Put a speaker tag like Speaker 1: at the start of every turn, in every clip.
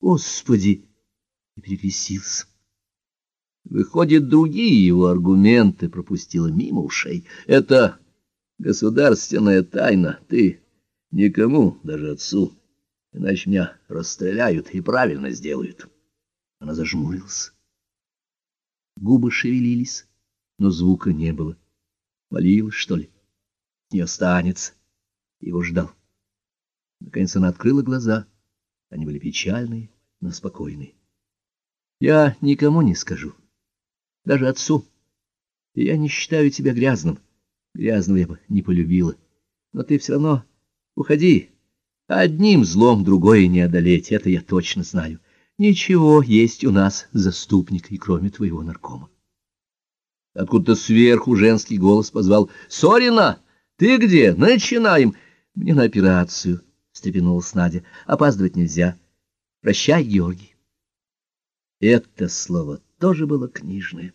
Speaker 1: Господи! И перекрестился. Выходит, другие его аргументы пропустила мимо ушей. Это государственная тайна. Ты никому, даже отцу, иначе меня расстреляют и правильно сделают. Она зажмурилась. Губы шевелились, но звука не было. Молилась, что ли? Не останется. Его ждал. Наконец она открыла глаза. Они были печальные, но спокойные. Я никому не скажу даже отцу. Я не считаю тебя грязным. Грязного я бы не полюбила. Но ты все равно уходи. Одним злом другое не одолеть, это я точно знаю. Ничего, есть у нас заступник, и кроме твоего наркома. Откуда-то сверху женский голос позвал. — Сорина, ты где? Начинаем. — Мне на операцию, — встрепенулась Надя. — Опаздывать нельзя. Прощай, Георгий. Это слово тоже было книжное.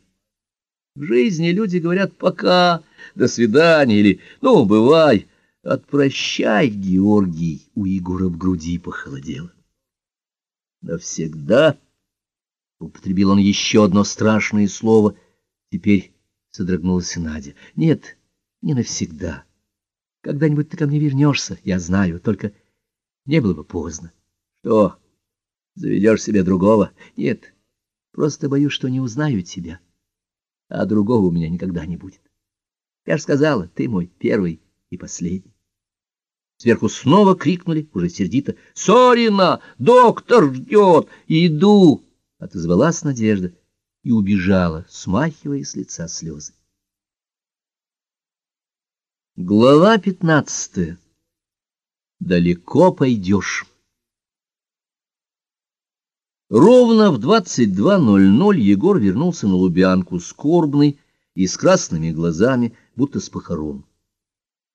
Speaker 1: В жизни люди говорят «пока», «до свидания» или «ну, бывай». «Отпрощай, Георгий», у Егора в груди похолодело. «Навсегда», — употребил он еще одно страшное слово, теперь содрогнулась Надя. «Нет, не навсегда. Когда-нибудь ты ко мне вернешься, я знаю, только не было бы поздно». «Что, заведешь себе другого?» «Нет». Просто боюсь, что не узнаю тебя, а другого у меня никогда не будет. Я же сказала, ты мой первый и последний. Сверху снова крикнули, уже сердито, «Сорина! Доктор ждет! Иду!» Отозвалась Надежда и убежала, смахивая с лица слезы. Глава пятнадцатая. Далеко пойдешь. Ровно в 22.00 Егор вернулся на Лубянку, скорбный и с красными глазами, будто с похорон.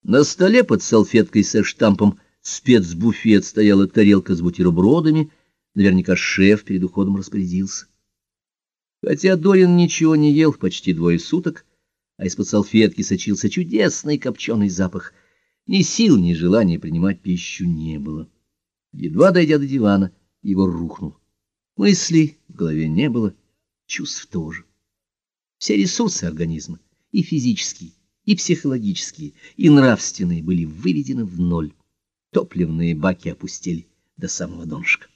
Speaker 1: На столе под салфеткой со штампом «Спецбуфет» стояла тарелка с бутербродами, наверняка шеф перед уходом распорядился. Хотя Дорин ничего не ел почти двое суток, а из-под салфетки сочился чудесный копченый запах, ни сил, ни желания принимать пищу не было. Едва дойдя до дивана, Егор рухнул. Мыслей в голове не было, чувств тоже. Все ресурсы организма, и физические, и психологические, и нравственные, были выведены в ноль. Топливные баки опустили до самого донышка.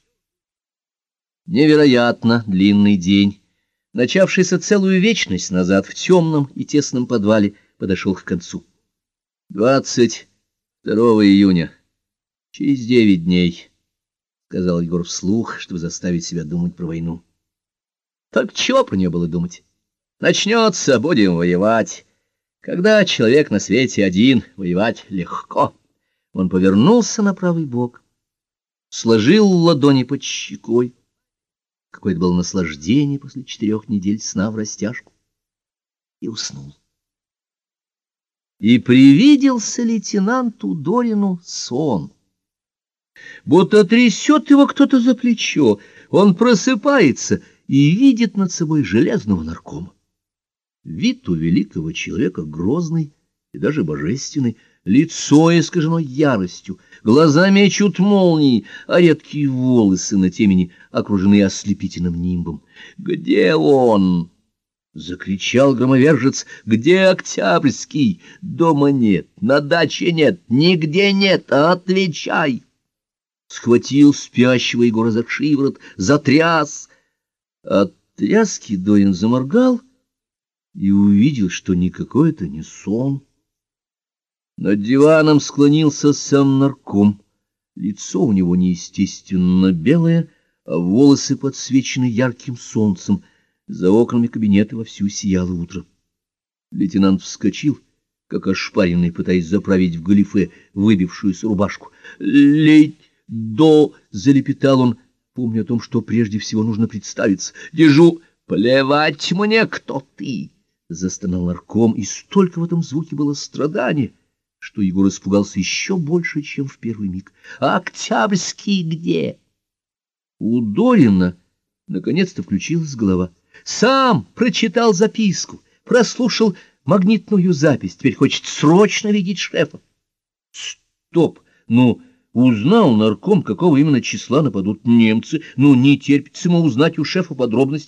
Speaker 1: Невероятно длинный день, начавшийся целую вечность назад в темном и тесном подвале, подошел к концу. 22 июня, через девять дней. — сказал Егор вслух, чтобы заставить себя думать про войну. Так чего про нее было думать? Начнется, будем воевать. Когда человек на свете один, воевать легко. Он повернулся на правый бок, сложил ладони под щекой. Какое-то было наслаждение после четырех недель сна в растяжку. И уснул. И привиделся лейтенанту Дорину сон будто трясет его кто-то за плечо. Он просыпается и видит над собой железного наркома. Вид у великого человека грозный и даже божественный, лицо искажено яростью, глаза мечут молнии, а редкие волосы на темени окружены ослепительным нимбом. «Где он?» — закричал громовержец. «Где Октябрьский? Дома нет, на даче нет, нигде нет, отвечай!» схватил спящего Егора за шиворот, затряс. От тряски Дорин заморгал и увидел, что никакой это не сон. Над диваном склонился сам нарком. Лицо у него неестественно белое, а волосы подсвечены ярким солнцем. За окнами кабинета вовсю сияло утро. Лейтенант вскочил, как ошпаренный, пытаясь заправить в галифе выбившуюся рубашку. «Лейт!» до, — залепетал он, помня о том, что прежде всего нужно представиться. — Дежу, плевать мне, кто ты! — застонал нарком, и столько в этом звуке было страдания, что Егор испугался еще больше, чем в первый миг. — Октябрьский где? У Дорина наконец-то включилась голова. Сам прочитал записку, прослушал магнитную запись, теперь хочет срочно видеть шефа. Стоп! Ну... Узнал нарком, какого именно числа нападут немцы, ну, не терпится ему узнать у шефа подробности.